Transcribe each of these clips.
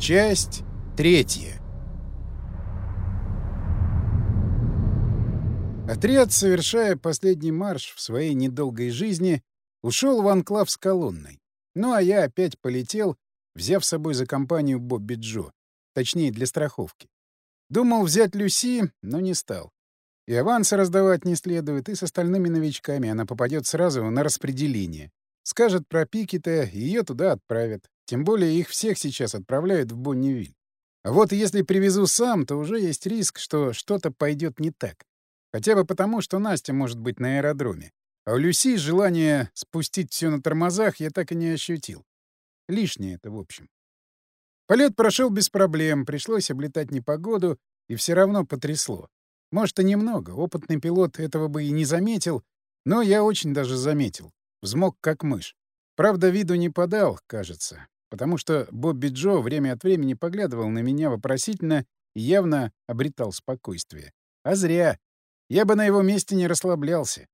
Часть третья. Отряд, совершая последний марш в своей недолгой жизни, ушел в анклав с колонной. Ну а я опять полетел, взяв с собой за компанию Бобби Джо, точнее для страховки. Думал взять Люси, но не стал. И авансы раздавать не следует, и с остальными новичками она попадет сразу на распределение. Скажет про Пикета, ее туда отправят. Тем более их всех сейчас отправляют в Бонневиль. А вот если привезу сам, то уже есть риск, что что-то пойдет не так. Хотя бы потому, что Настя может быть на аэродроме. А у Люси желание спустить все на тормозах я так и не ощутил. Лишнее это, в общем. Полет прошел без проблем, пришлось облетать непогоду, и все равно потрясло. Может, и немного, опытный пилот этого бы и не заметил, но я очень даже заметил. Взмок как мышь. Правда, виду не подал, кажется, потому что Бобби Джо время от времени поглядывал на меня вопросительно и явно обретал спокойствие. А зря. Я бы на его месте не расслаблялся.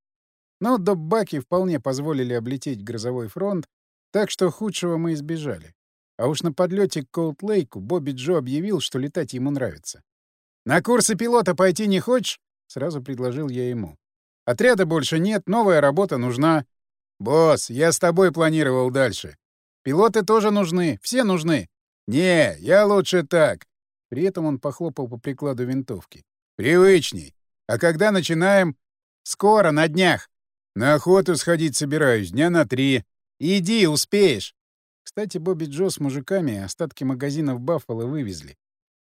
Но Доббаки вполне позволили облететь грозовой фронт, так что худшего мы избежали. А уж на подлете к Коут-Лейку Бобби Джо объявил, что летать ему нравится. «На курсы пилота пойти не хочешь?» — сразу предложил я ему. «Отряда больше нет, новая работа нужна». «Босс, я с тобой планировал дальше. Пилоты тоже нужны, все нужны». «Не, я лучше так». При этом он похлопал по прикладу винтовки. «Привычней. А когда начинаем?» «Скоро, на днях. На охоту сходить собираюсь, дня на три. Иди, успеешь». Кстати, Бобби Джо с мужиками остатки магазинов Баффало вывезли.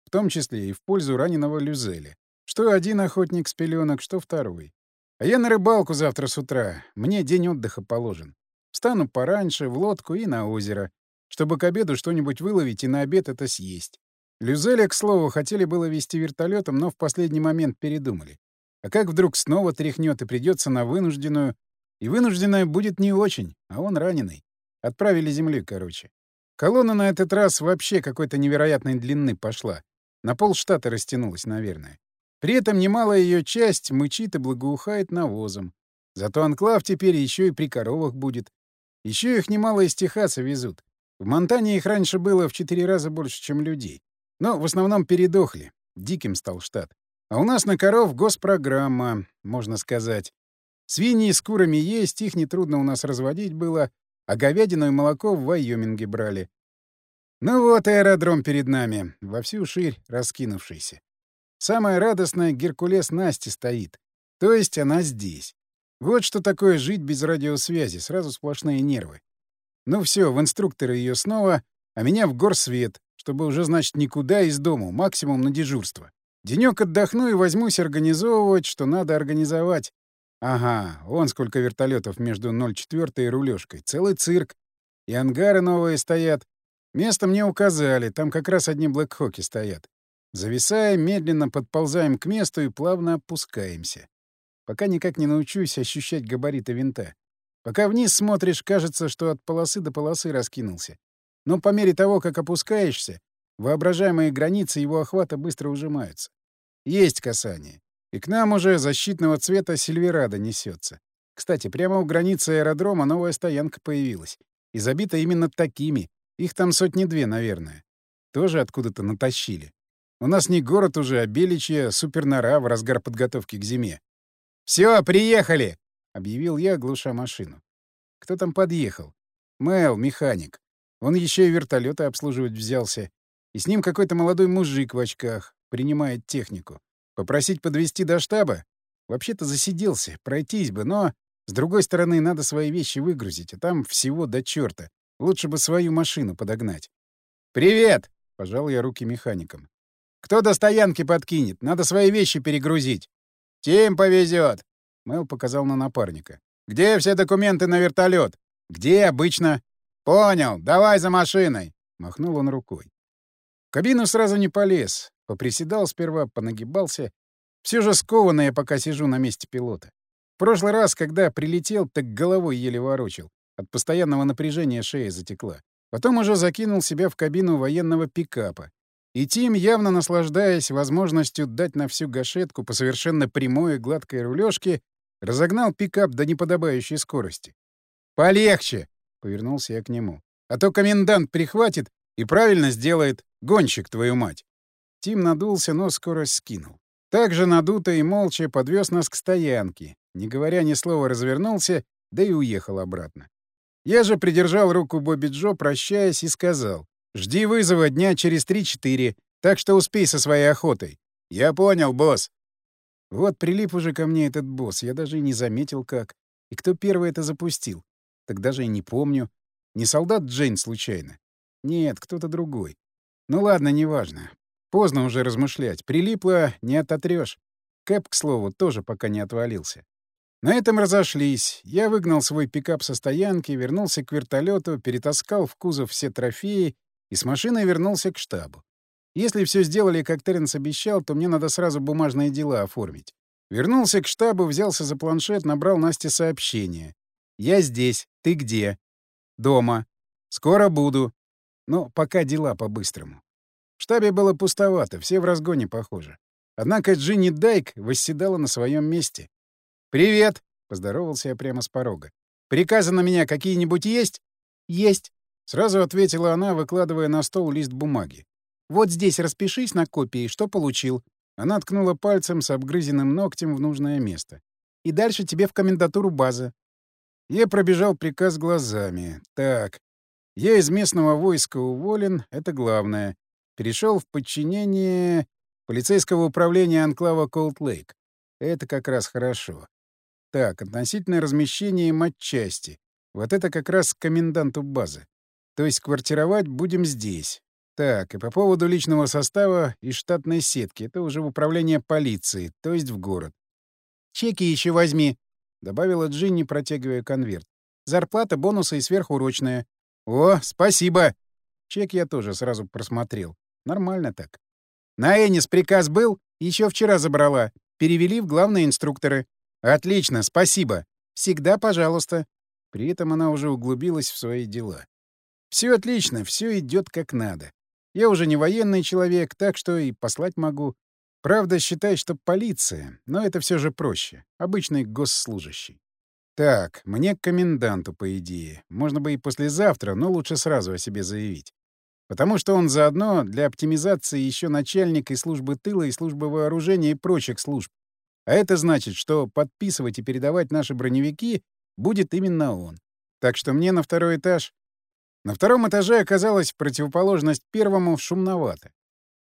В том числе и в пользу раненого Люзеля. Что один охотник с пеленок, что второй. А я на рыбалку завтра с утра. Мне день отдыха положен. Встану пораньше, в лодку и на озеро, чтобы к обеду что-нибудь выловить и на обед это съесть. Люзеля, к слову, хотели было вести вертолетом, но в последний момент передумали. А как вдруг снова тряхнет и придется на вынужденную... И вынужденная будет не очень, а он раненый. Отправили земли, короче. Колонна на этот раз вообще какой-то невероятной длины пошла. На полштата растянулась, наверное. При этом немалая ее часть мычит и благоухает навозом. Зато анклав теперь еще и при коровах будет. Еще их немало из Техаса везут. В Монтане их раньше было в четыре раза больше, чем людей. Но в основном передохли. Диким стал штат. А у нас на коров госпрограмма, можно сказать. Свиньи с курами есть, их нетрудно у нас разводить было, а говядину и молоко в Вайоминге брали. Ну вот аэродром перед нами, во всю ширь раскинувшийся. Самое радостное — Геркулес Насти стоит. То есть она здесь. Вот что такое жить без радиосвязи, сразу сплошные нервы. Ну все, в инструкторы ее снова, а меня в горсвет, чтобы уже, значит, никуда из дому, максимум на дежурство. Денек отдохну и возьмусь организовывать, что надо организовать. Ага, вон сколько вертолетов между 04 и рулежкой. Целый цирк. И ангары новые стоят. Место мне указали, там как раз одни блэкхоки стоят. Зависая, медленно подползаем к месту и плавно опускаемся. Пока никак не научусь ощущать габариты винта. Пока вниз смотришь, кажется, что от полосы до полосы раскинулся. Но по мере того, как опускаешься, воображаемые границы его охвата быстро ужимаются. Есть касание. И к нам уже защитного цвета Сильверада несется. Кстати, прямо у границы аэродрома новая стоянка появилась. И забита именно такими. Их там сотни-две, наверное. Тоже откуда-то натащили. У нас не город уже, а Беличья супернора в разгар подготовки к зиме. «Все, приехали!» — объявил я, глуша машину. Кто там подъехал? Мэл, механик. Он еще и вертолеты обслуживать взялся. И с ним какой-то молодой мужик в очках, принимает технику. Попросить подвести до штаба? Вообще-то засиделся, пройтись бы, но... С другой стороны, надо свои вещи выгрузить, а там всего до черта. Лучше бы свою машину подогнать. «Привет!» — пожал я руки механикам. «Кто до стоянки подкинет? Надо свои вещи перегрузить». «Тим повезет!» — Мэл показал на напарника. «Где все документы на вертолет? Где обычно?» «Понял, давай за машиной!» — махнул он рукой. В кабину сразу не полез. Поприседал сперва, понагибался. Все же скованно я пока сижу на месте пилота. В прошлый раз, когда прилетел, так головой еле ворочил. От постоянного напряжения шея затекла. Потом уже закинул себя в кабину военного пикапа. И Тим, явно наслаждаясь возможностью дать на всю гашетку по совершенно прямой и гладкой рулежке, разогнал пикап до неподобающей скорости. «Полегче!» — повернулся я к нему. «А то комендант прихватит, И правильно сделает. Гонщик, твою мать. Тим надулся, но скорость скинул. Также надуто и молча подвез нас к стоянке, не говоря ни слова развернулся, да и уехал обратно. Я же придержал руку Бобби Джо, прощаясь, и сказал, «Жди вызова дня через три-четыре, так что успей со своей охотой». «Я понял, босс». Вот прилип уже ко мне этот босс, я даже и не заметил как. И кто первый это запустил? Так даже и не помню. Не солдат Джейн случайно? Нет, кто-то другой. Ну ладно, неважно. Поздно уже размышлять. Прилипло — не ототрёшь. Кэп, к слову, тоже пока не отвалился. На этом разошлись. Я выгнал свой пикап со стоянки, вернулся к вертолету, перетаскал в кузов все трофеи и с машиной вернулся к штабу. Если все сделали, как Теренс обещал, то мне надо сразу бумажные дела оформить. Вернулся к штабу, взялся за планшет, набрал Насте сообщение. «Я здесь. Ты где?» «Дома. Скоро буду. Но пока дела по-быстрому». В штабе было пустовато, все в разгоне, похоже. Однако Джинни Дайк восседала на своем месте. «Привет!» — поздоровался я прямо с порога. «Приказы на меня какие-нибудь есть?» «Есть», — сразу ответила она, выкладывая на стол лист бумаги. «Вот здесь распишись на копии, что получил». Она ткнула пальцем с обгрызенным ногтем в нужное место. «И дальше тебе в комендатуру базы». Я пробежал приказ глазами. Так, я из местного войска уволен, это главное. Перешел в подчинение полицейского управления анклава Колд-Лейк. Это как раз хорошо. Так, относительно размещения матчасти. Вот это как раз к коменданту базы. То есть квартировать будем здесь. Так, и по поводу личного состава и штатной сетки. Это уже в управление полиции, то есть в город. «Чеки еще возьми», — добавила Джинни, протягивая конверт. «Зарплата, бонусы и сверхурочная». «О, спасибо!» Чек я тоже сразу просмотрел. Нормально так. «На Энис приказ был? Еще вчера забрала. Перевели в главные инструкторы. «Отлично, спасибо. Всегда пожалуйста». При этом она уже углубилась в свои дела. Все отлично, все идет как надо. Я уже не военный человек, так что и послать могу. Правда, считай, что полиция, но это все же проще. Обычный госслужащий. Так, мне к коменданту, по идее. Можно бы и послезавтра, но лучше сразу о себе заявить. Потому что он заодно для оптимизации еще начальник и службы тыла, и службы вооружения и прочих служб. А это значит, что подписывать и передавать наши броневики будет именно он. Так что мне на второй этаж. На втором этаже оказалось противоположность первому шумновато.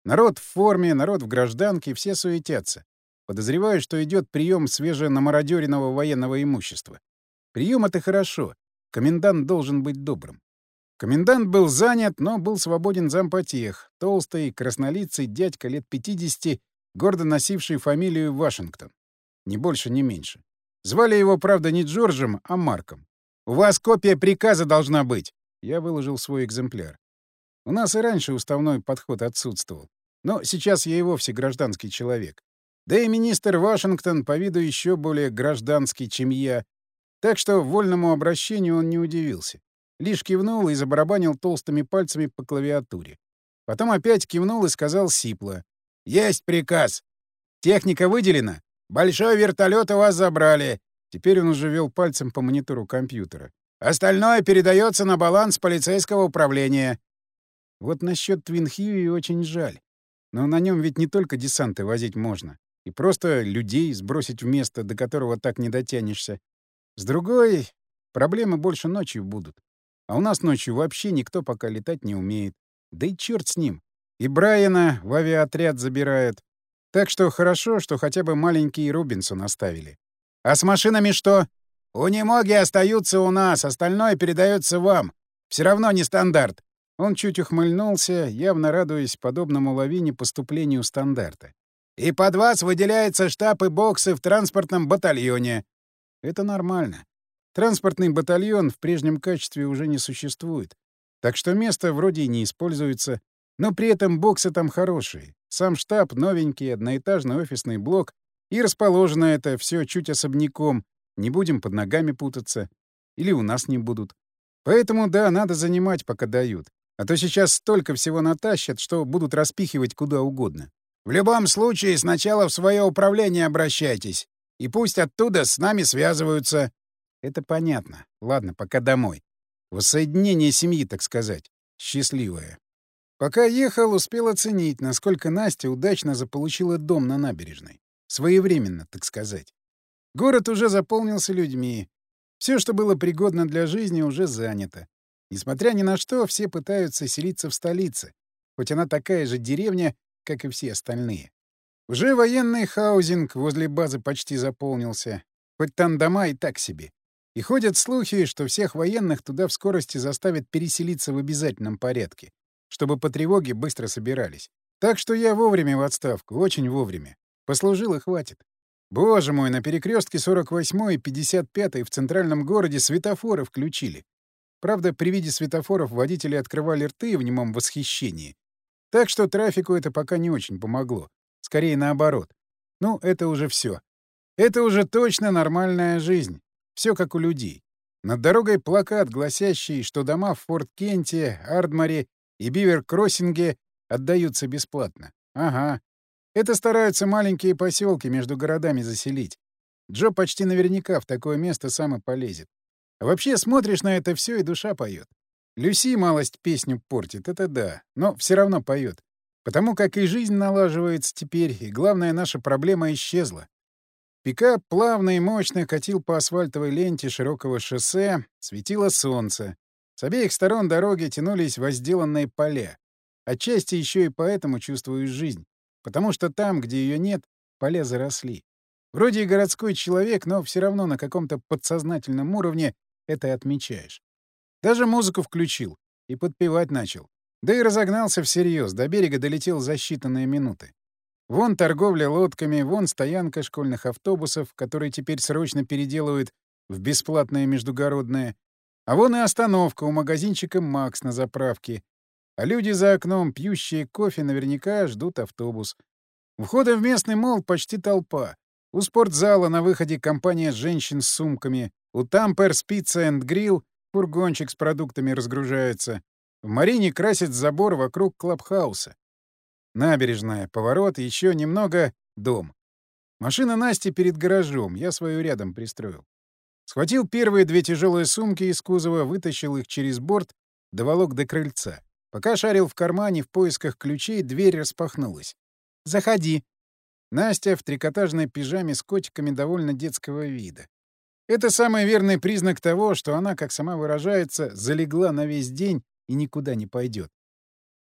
Народ в форме, народ в гражданке, все суетятся. Подозреваю, что идет прием свеженамародеренного военного имущества. Прием это хорошо. Комендант должен быть добрым. Комендант был занят, но был свободен зампотех. Толстый, краснолицый дядька лет 50 гордо носивший фамилию Вашингтон. Ни больше, ни меньше. Звали его, правда, не Джорджем, а Марком. «У вас копия приказа должна быть!» Я выложил свой экземпляр. У нас и раньше уставной подход отсутствовал. Но сейчас я и вовсе гражданский человек. Да и министр Вашингтон по виду еще более гражданский, чем я. Так что вольному обращению он не удивился. Лишь кивнул и забарабанил толстыми пальцами по клавиатуре. Потом опять кивнул и сказал сипло. «Есть приказ. Техника выделена. Большой вертолет у вас забрали». Теперь он уже вел пальцем по монитору компьютера. «Остальное передается на баланс полицейского управления». Вот насчет Твин Хьюи очень жаль. Но на нем ведь не только десанты возить можно. И просто людей сбросить в место, до которого так не дотянешься. С другой, проблемы больше ночью будут. А у нас ночью вообще никто пока летать не умеет. Да и черт с ним. И Брайана в авиаотряд забирают. Так что хорошо, что хотя бы маленький Рубинсон оставили. А с машинами что? Унемоги остаются у нас, остальное передается вам. Все равно не стандарт. Он чуть ухмыльнулся, явно радуясь подобному лавине поступлению стандарта. И под вас выделяется штаб и боксы в транспортном батальоне. Это нормально. Транспортный батальон в прежнем качестве уже не существует. Так что место вроде и не используется. Но при этом боксы там хорошие. Сам штаб новенький, одноэтажный офисный блок. И расположено это все чуть особняком. Не будем под ногами путаться. Или у нас не будут. Поэтому, да, надо занимать, пока дают. А то сейчас столько всего натащат, что будут распихивать куда угодно. В любом случае, сначала в свое управление обращайтесь. И пусть оттуда с нами связываются. Это понятно. Ладно, пока домой. Воссоединение семьи, так сказать. Счастливое. Пока ехал, успел оценить, насколько Настя удачно заполучила дом на набережной. Своевременно, так сказать. Город уже заполнился людьми. Все, что было пригодно для жизни, уже занято. Несмотря ни на что, все пытаются селиться в столице, хоть она такая же деревня, как и все остальные. Уже военный хаузинг возле базы почти заполнился, хоть там дома и так себе. И ходят слухи, что всех военных туда в скорости заставят переселиться в обязательном порядке, чтобы по тревоге быстро собирались. Так что я вовремя в отставку, очень вовремя. Послужил и хватит. Боже мой, на перекрестке 48 и 55 в центральном городе светофоры включили. Правда, при виде светофоров водители открывали рты в немом восхищении. Так что трафику это пока не очень помогло. Скорее наоборот. Ну, это уже все. Это уже точно нормальная жизнь. Все как у людей. Над дорогой плакат, гласящий, что дома в Форт-Кенте, Ардмаре и Бивер-Кроссинге отдаются бесплатно. Ага. Это стараются маленькие поселки между городами заселить. Джо почти наверняка в такое место сам и полезет. А вообще смотришь на это все и душа поет. Люси малость песню портит, это да, но все равно поет. Потому как и жизнь налаживается теперь, и главная наша проблема исчезла. Пикап плавно и мощно катил по асфальтовой ленте широкого шоссе, светило солнце. С обеих сторон дороги тянулись возделанные поля. Отчасти еще и поэтому чувствуешь жизнь, потому что там, где ее нет, поля заросли. Вроде и городской человек, но все равно на каком-то подсознательном уровне это отмечаешь. Даже музыку включил и подпевать начал. Да и разогнался всерьез, до берега долетел за считанные минуты. Вон торговля лодками, вон стоянка школьных автобусов, которые теперь срочно переделывают в бесплатное междугородное. А вон и остановка у магазинчика «Макс» на заправке. А люди за окном, пьющие кофе, наверняка ждут автобус. Входа в местный мол почти толпа. У спортзала на выходе компания женщин с сумками. У Тампер Pizza and Grill фургончик с продуктами разгружается. В Марине красит забор вокруг клабхауса. Набережная, поворот, еще немного — дом. Машина Насти перед гаражом, я свою рядом пристроил. Схватил первые две тяжелые сумки из кузова, вытащил их через борт, доволок до крыльца. Пока шарил в кармане в поисках ключей, дверь распахнулась. «Заходи». Настя в трикотажной пижаме с котиками довольно детского вида. Это самый верный признак того, что она, как сама выражается, залегла на весь день и никуда не пойдет.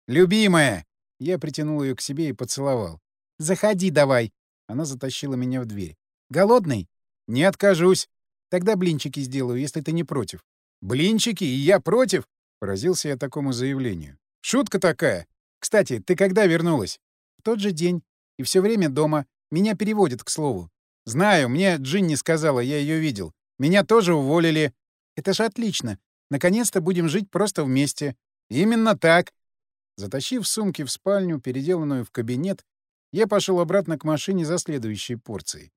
«Любимая!» Я притянул ее к себе и поцеловал. «Заходи давай!» Она затащила меня в дверь. «Голодный?» «Не откажусь. Тогда блинчики сделаю, если ты не против». «Блинчики? И я против?» Поразился я такому заявлению. «Шутка такая. Кстати, ты когда вернулась?» «В тот же день. И все время дома. Меня переводят, к слову». «Знаю, мне Джинни сказала, я ее видел. Меня тоже уволили». «Это же отлично. Наконец-то будем жить просто вместе». «Именно так. Затащив сумки в спальню, переделанную в кабинет, я пошел обратно к машине за следующей порцией.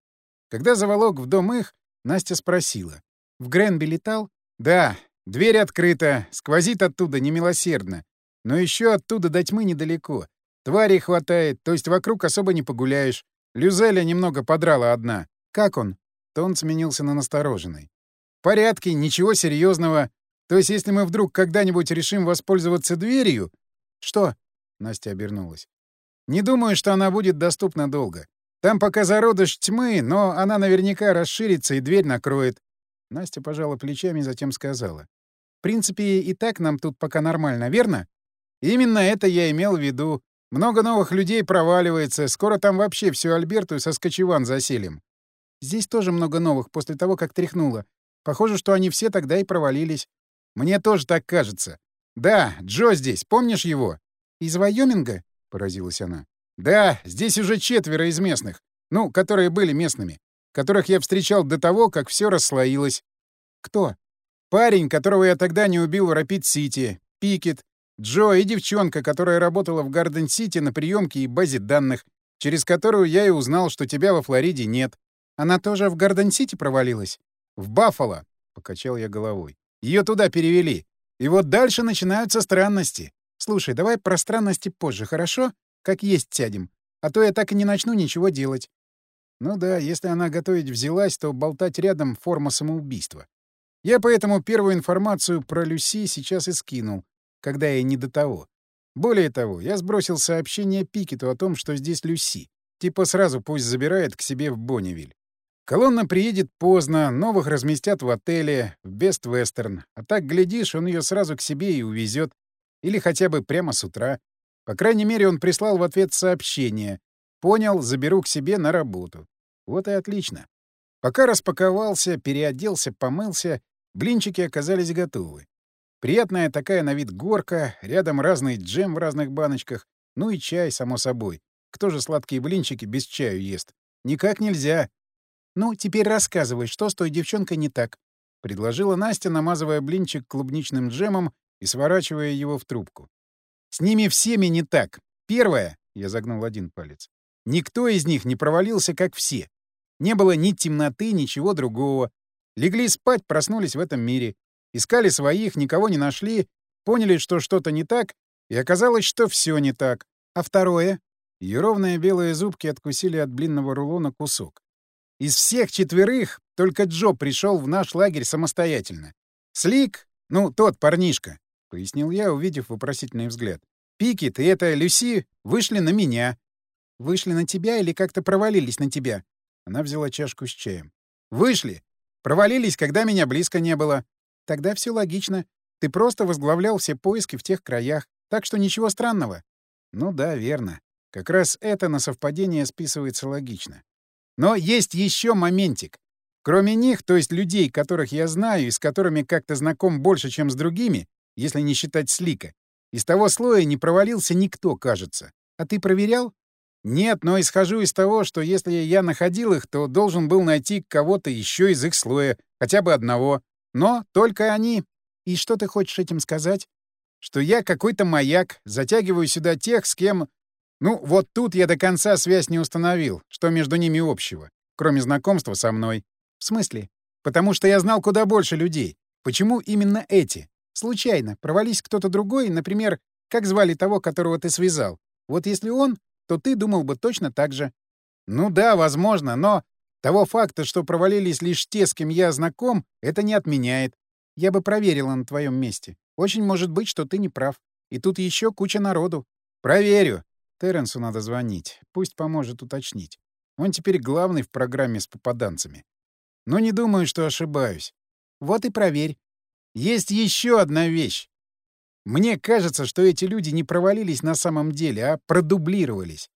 Когда заволок в дом их, Настя спросила. «В Гренби летал?» «Да. Дверь открыта. Сквозит оттуда немилосердно. Но еще оттуда до тьмы недалеко. Тварей хватает, то есть вокруг особо не погуляешь. Люзеля немного подрала одна. Как он?» Тон сменился на настороженный. «В порядке, ничего серьезного. То есть если мы вдруг когда-нибудь решим воспользоваться дверью, «Что?» — Настя обернулась. «Не думаю, что она будет доступна долго. Там пока зародыш тьмы, но она наверняка расширится и дверь накроет». Настя пожала плечами, затем сказала. «В принципе, и так нам тут пока нормально, верно?» «Именно это я имел в виду. Много новых людей проваливается. Скоро там вообще всю Альберту и Соскочеван заселим». «Здесь тоже много новых после того, как тряхнуло. Похоже, что они все тогда и провалились». «Мне тоже так кажется. «Да, Джо здесь. Помнишь его?» «Из Вайоминга?» — поразилась она. «Да, здесь уже четверо из местных. Ну, которые были местными. Которых я встречал до того, как все расслоилось». «Кто?» «Парень, которого я тогда не убил в Рапид-Сити. Пикет. Джо и девчонка, которая работала в Гарден-Сити на приемке и базе данных, через которую я и узнал, что тебя во Флориде нет. Она тоже в Гарден-Сити провалилась?» «В Баффало», — покачал я головой. Ее туда перевели. И вот дальше начинаются странности. Слушай, давай про странности позже, хорошо? Как есть сядем. А то я так и не начну ничего делать. Ну да, если она готовить взялась, то болтать рядом — форма самоубийства. Я поэтому первую информацию про Люси сейчас и скинул, когда ей не до того. Более того, я сбросил сообщение Пикету о том, что здесь Люси. Типа сразу пусть забирает к себе в Бонневиль. Колонна приедет поздно, новых разместят в отеле, в Бест Вестерн. А так, глядишь, он ее сразу к себе и увезет. Или хотя бы прямо с утра. По крайней мере, он прислал в ответ сообщение. Понял, заберу к себе на работу. Вот и отлично. Пока распаковался, переоделся, помылся, блинчики оказались готовы. Приятная такая на вид горка, рядом разный джем в разных баночках, ну и чай, само собой. Кто же сладкие блинчики без чаю ест? Никак нельзя. Ну, теперь рассказывай, что с той девчонкой не так? — предложила Настя, намазывая блинчик клубничным джемом и сворачивая его в трубку. «С ними всеми не так. Первое...» — я загнул один палец. «Никто из них не провалился, как все. Не было ни темноты, ничего другого. Легли спать, проснулись в этом мире. Искали своих, никого не нашли, поняли, что что-то не так, и оказалось, что все не так. А второе? Ее ровные белые зубки откусили от блинного рулона кусок. Из всех четверых только Джо пришел в наш лагерь самостоятельно. Слик, ну, тот парнишка, — пояснил я, увидев вопросительный взгляд. Пикет и эта Люси вышли на меня. Вышли на тебя или как-то провалились на тебя? Она взяла чашку с чаем. Вышли. Провалились, когда меня близко не было. Тогда все логично. Ты просто возглавлял все поиски в тех краях, так что ничего странного. Ну да, верно. Как раз это на совпадение списывается логично. Но есть еще моментик. Кроме них, то есть людей, которых я знаю и с которыми как-то знаком больше, чем с другими, если не считать Слика, из того слоя не провалился никто, кажется. А ты проверял? Нет, но исхожу из того, что если я находил их, то должен был найти кого-то еще из их слоя, хотя бы одного. Но только они. И что ты хочешь этим сказать? Что я какой-то маяк, затягиваю сюда тех, с кем... Ну, вот тут я до конца связь не установил, что между ними общего, кроме знакомства со мной. В смысле? Потому что я знал куда больше людей. Почему именно эти? Случайно. Провались кто-то другой, например, как звали того, которого ты связал. Вот если он, то ты думал бы точно так же. Ну да, возможно, но того факта, что провалились лишь те, с кем я знаком, это не отменяет. Я бы проверила на твоем месте. Очень может быть, что ты не прав. И тут еще куча народу. Проверю. Терренсу надо звонить. Пусть поможет уточнить. Он теперь главный в программе с попаданцами. Но не думаю, что ошибаюсь. Вот и проверь. Есть еще одна вещь. Мне кажется, что эти люди не провалились на самом деле, а продублировались.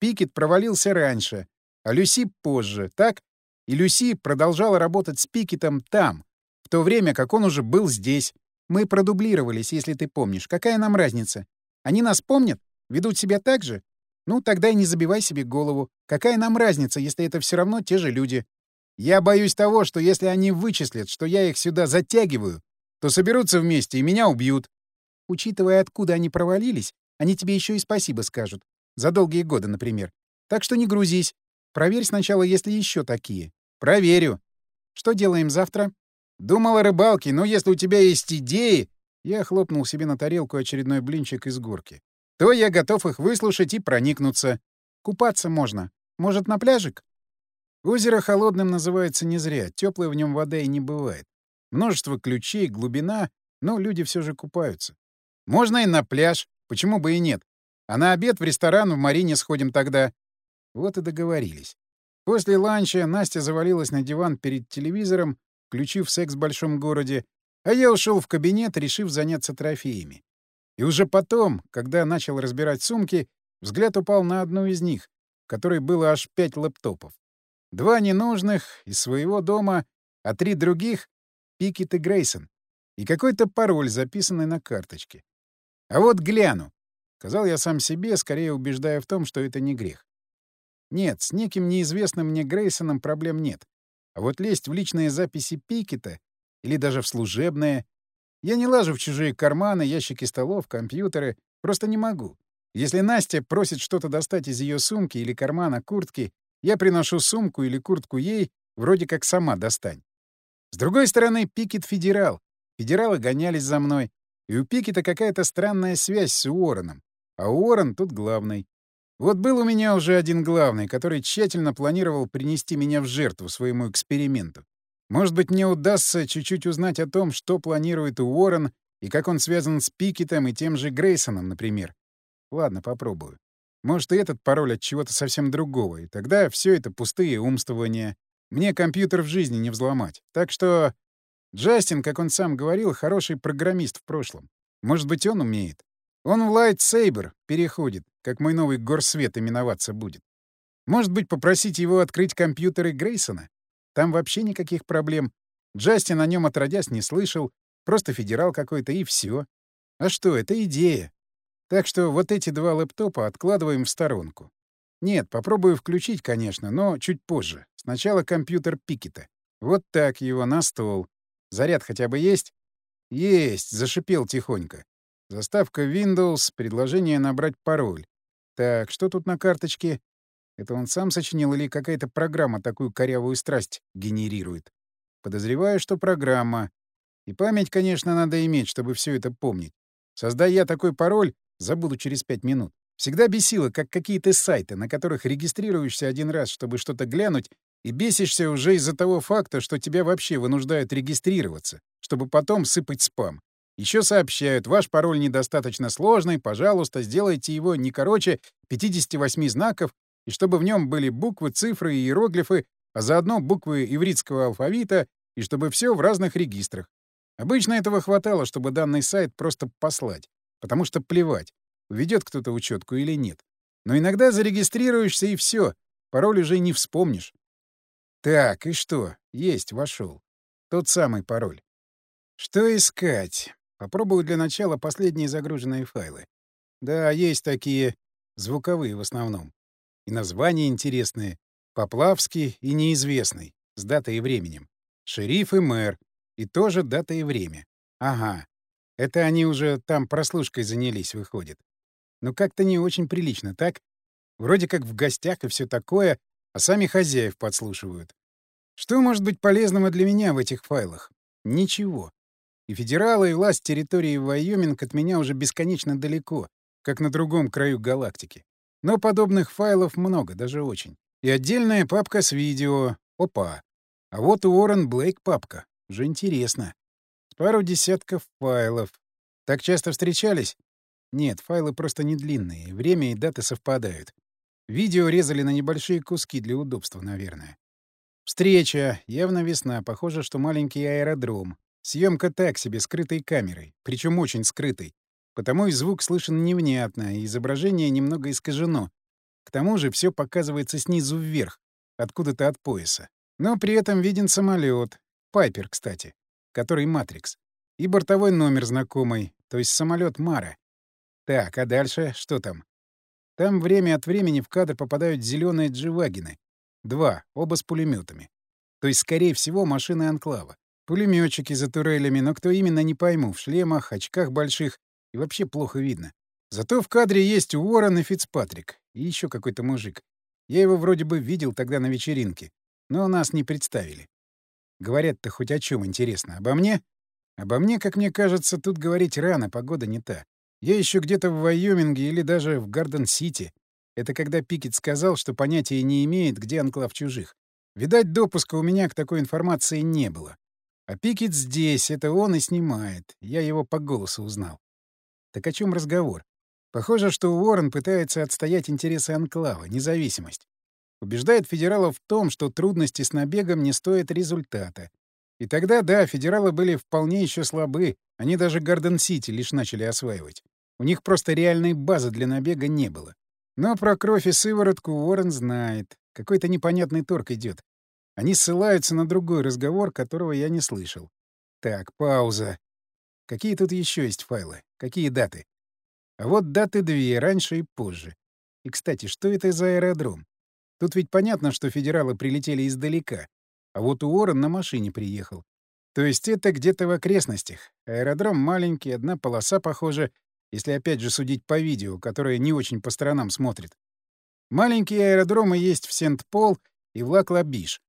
Пикет провалился раньше, а Люси позже, так? И Люси продолжала работать с Пикетом там, в то время как он уже был здесь. Мы продублировались, если ты помнишь. Какая нам разница? Они нас помнят? Ведут себя так же? Ну, тогда и не забивай себе голову. Какая нам разница, если это все равно те же люди? Я боюсь того, что если они вычислят, что я их сюда затягиваю, то соберутся вместе и меня убьют. Учитывая, откуда они провалились, они тебе еще и спасибо скажут. За долгие годы, например. Так что не грузись. Проверь сначала, есть ли еще такие. Проверю. Что делаем завтра? Думал о рыбалке, но если у тебя есть идеи... Я хлопнул себе на тарелку очередной блинчик из горки. То я готов их выслушать и проникнуться. Купаться можно. Может, на пляжик? Озеро холодным называется не зря. Теплой в нем вода и не бывает. Множество ключей, глубина, но люди все же купаются. Можно и на пляж. Почему бы и нет? А на обед в ресторан в Марине сходим тогда. Вот и договорились. После ланча Настя завалилась на диван перед телевизором, включив секс в большом городе, а я ушел в кабинет, решив заняться трофеями. И уже потом, когда начал разбирать сумки, взгляд упал на одну из них, в которой было аж пять лэптопов. Два ненужных из своего дома, а три других — Пикет и Грейсон. И какой-то пароль, записанный на карточке. А вот гляну. Сказал я сам себе, скорее убеждая в том, что это не грех. Нет, с неким неизвестным мне Грейсоном проблем нет. А вот лезть в личные записи Пикета или даже в служебные... Я не лажу в чужие карманы, ящики столов, компьютеры. Просто не могу. Если Настя просит что-то достать из ее сумки или кармана куртки, я приношу сумку или куртку ей, вроде как сама достань. С другой стороны, Пикет — федерал. Федералы гонялись за мной. И у Пикета какая-то странная связь с Уорреном. А Уоррен тут главный. Вот был у меня уже один главный, который тщательно планировал принести меня в жертву своему эксперименту. Может быть, мне удастся чуть-чуть узнать о том, что планирует Уоррен и как он связан с Пикетом и тем же Грейсоном, например. Ладно, попробую. Может, и этот пароль от чего-то совсем другого, и тогда все это пустые умствования. Мне компьютер в жизни не взломать. Так что... Джастин, как он сам говорил, хороший программист в прошлом. Может быть, он умеет. Он в Saber переходит, как мой новый горсвет именоваться будет. Может быть, попросить его открыть компьютеры Грейсона? Там вообще никаких проблем. Джастин о нем отродясь не слышал, просто федерал какой-то и все. А что, это идея. Так что вот эти два лэптопа откладываем в сторонку. Нет, попробую включить, конечно, но чуть позже. Сначала компьютер Пикета. Вот так его на стол. Заряд хотя бы есть? Есть, зашипел тихонько. Заставка Windows, предложение набрать пароль. Так, что тут на карточке? Это он сам сочинил или какая-то программа такую корявую страсть генерирует? Подозреваю, что программа. И память, конечно, надо иметь, чтобы все это помнить. Создай я такой пароль, Забуду через пять минут. Всегда бесило, как какие-то сайты, на которых регистрируешься один раз, чтобы что-то глянуть, и бесишься уже из-за того факта, что тебя вообще вынуждают регистрироваться, чтобы потом сыпать спам. Еще сообщают, ваш пароль недостаточно сложный, пожалуйста, сделайте его не короче 58 знаков, и чтобы в нем были буквы, цифры и иероглифы, а заодно буквы ивритского алфавита, и чтобы все в разных регистрах. Обычно этого хватало, чтобы данный сайт просто послать. Потому что плевать, уведет кто-то учетку или нет. Но иногда зарегистрируешься и все, пароль уже не вспомнишь. Так, и что? Есть, вошел. Тот самый пароль. Что искать? Попробую для начала последние загруженные файлы. Да, есть такие. Звуковые в основном. И названия интересные. Поплавский и неизвестный. С датой и временем. Шериф и мэр. И тоже дата и время. Ага. Это они уже там прослушкой занялись, выходит. Но как-то не очень прилично, так? Вроде как в гостях и все такое, а сами хозяев подслушивают. Что может быть полезного для меня в этих файлах? Ничего. И федералы, и власть территории Вайоминг от меня уже бесконечно далеко, как на другом краю галактики. Но подобных файлов много, даже очень. И отдельная папка с видео. Опа. А вот у Уоррен Блейк папка. Уже интересно. Пару десятков файлов. Так часто встречались? Нет, файлы просто не длинные, время и даты совпадают. Видео резали на небольшие куски для удобства, наверное. Встреча. Явно весна. Похоже, что маленький аэродром. Съемка так себе, скрытой камерой. Причем очень скрытой. Потому и звук слышен невнятно, и изображение немного искажено. К тому же все показывается снизу вверх, откуда-то от пояса. Но при этом виден самолет. Пайпер, кстати который «Матрикс», и бортовой номер знакомый, то есть самолет Мара. Так, а дальше что там? Там время от времени в кадр попадают зеленые дживагины. Два, оба с пулеметами. То есть, скорее всего, машины Анклава. Пулеметчики за турелями, но кто именно, не пойму, в шлемах, очках больших, и вообще плохо видно. Зато в кадре есть Уоррен и Фицпатрик, и еще какой-то мужик. Я его вроде бы видел тогда на вечеринке, но нас не представили. Говорят-то хоть о чем интересно. Обо мне? Обо мне, как мне кажется, тут говорить рано, погода не та. Я еще где-то в Вайоминге или даже в Гарден-Сити. Это когда Пикет сказал, что понятия не имеет, где анклав чужих. Видать, допуска у меня к такой информации не было. А Пикет здесь, это он и снимает. Я его по голосу узнал. Так о чем разговор? Похоже, что Уоррен пытается отстоять интересы анклава, независимость. Убеждает федералов в том, что трудности с набегом не стоят результата. И тогда, да, федералы были вполне еще слабы, они даже Гарден-Сити лишь начали осваивать. У них просто реальной базы для набега не было. Но про кровь и сыворотку Уоррен знает. Какой-то непонятный торг идет. Они ссылаются на другой разговор, которого я не слышал. Так, пауза. Какие тут еще есть файлы? Какие даты? А вот даты две, раньше и позже. И, кстати, что это за аэродром? Тут ведь понятно, что федералы прилетели издалека. А вот Уоррен на машине приехал. То есть это где-то в окрестностях. Аэродром маленький, одна полоса, похоже, если опять же судить по видео, которое не очень по сторонам смотрит. Маленькие аэродромы есть в Сент-Пол и в Лак-Лабиш.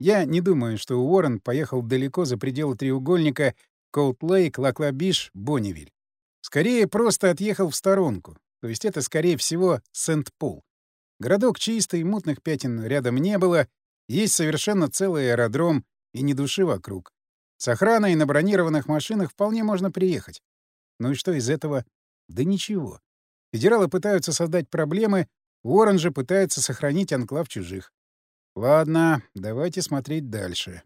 Я не думаю, что Уоррен поехал далеко за пределы треугольника Коут-Лейк, Лак-Лабиш, Бонневиль. Скорее, просто отъехал в сторонку. То есть это, скорее всего, Сент-Пол. Городок чистый, мутных пятен рядом не было, есть совершенно целый аэродром и ни души вокруг. С охраной на бронированных машинах вполне можно приехать. Ну и что из этого? Да ничего. Федералы пытаются создать проблемы, Уоррен же пытается сохранить анклав чужих. Ладно, давайте смотреть дальше.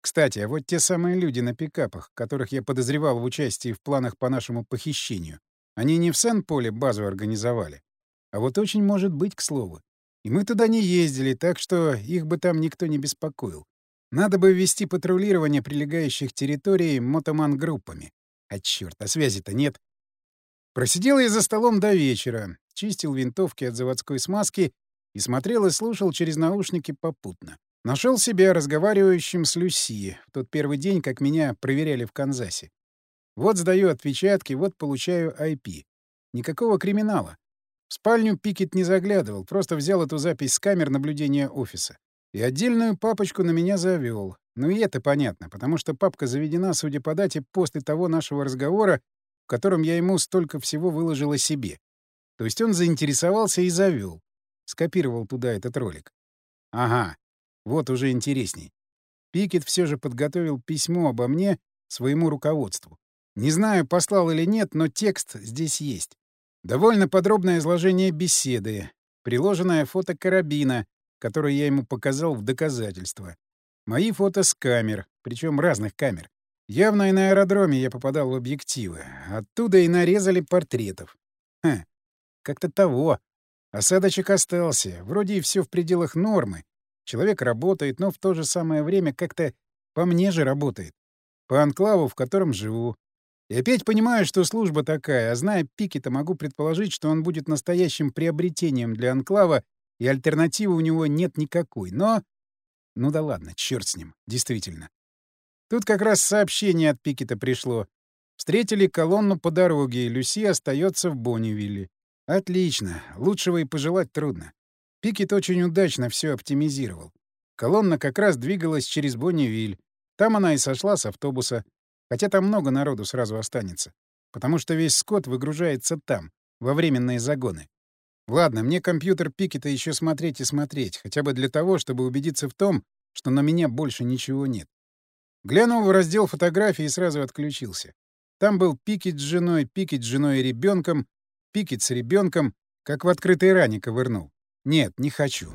Кстати, а вот те самые люди на пикапах, которых я подозревал в участии в планах по нашему похищению, они не в Сен-Поле базу организовали. А вот очень может быть, к слову. И мы туда не ездили, так что их бы там никто не беспокоил. Надо бы ввести патрулирование прилегающих территорий мотоман-группами. А черт, а связи-то нет. Просидел я за столом до вечера, чистил винтовки от заводской смазки и смотрел и слушал через наушники попутно. Нашел себя разговаривающим с Люси в тот первый день, как меня проверяли в Канзасе. Вот сдаю отпечатки, вот получаю IP. Никакого криминала. В спальню Пикет не заглядывал, просто взял эту запись с камер наблюдения офиса. И отдельную папочку на меня завел. Ну и это понятно, потому что папка заведена, судя по дате, после того нашего разговора, котором я ему столько всего выложил о себе. То есть он заинтересовался и завел. Скопировал туда этот ролик. Ага, вот уже интересней. Пикет все же подготовил письмо обо мне своему руководству. Не знаю, послал или нет, но текст здесь есть. Довольно подробное изложение беседы, приложенное фото карабина, которое я ему показал в доказательство. Мои фото с камер, причем разных камер. Явно и на аэродроме я попадал в объективы. Оттуда и нарезали портретов. Хм, как-то того. Осадочек остался. Вроде и все в пределах нормы. Человек работает, но в то же самое время как-то по мне же работает. По анклаву, в котором живу. И опять понимаю, что служба такая, а зная Пикета, могу предположить, что он будет настоящим приобретением для анклава, и альтернативы у него нет никакой. Но... Ну да ладно, черт с ним, действительно. Тут как раз сообщение от Пикета пришло. Встретили колонну по дороге, и Люси остается в Бонневилле. Отлично, лучшего и пожелать трудно. Пикет очень удачно все оптимизировал. Колонна как раз двигалась через Бонневиль. Там она и сошла с автобуса. Хотя там много народу сразу останется. Потому что весь скот выгружается там, во временные загоны. Ладно, мне компьютер Пикета еще смотреть и смотреть, хотя бы для того, чтобы убедиться в том, что на меня больше ничего нет. Глянул в раздел фотографий и сразу отключился. Там был Пикет с женой, Пикет с женой и ребенком, Пикет с ребенком, как в открытой ране ковырнул. Нет, не хочу.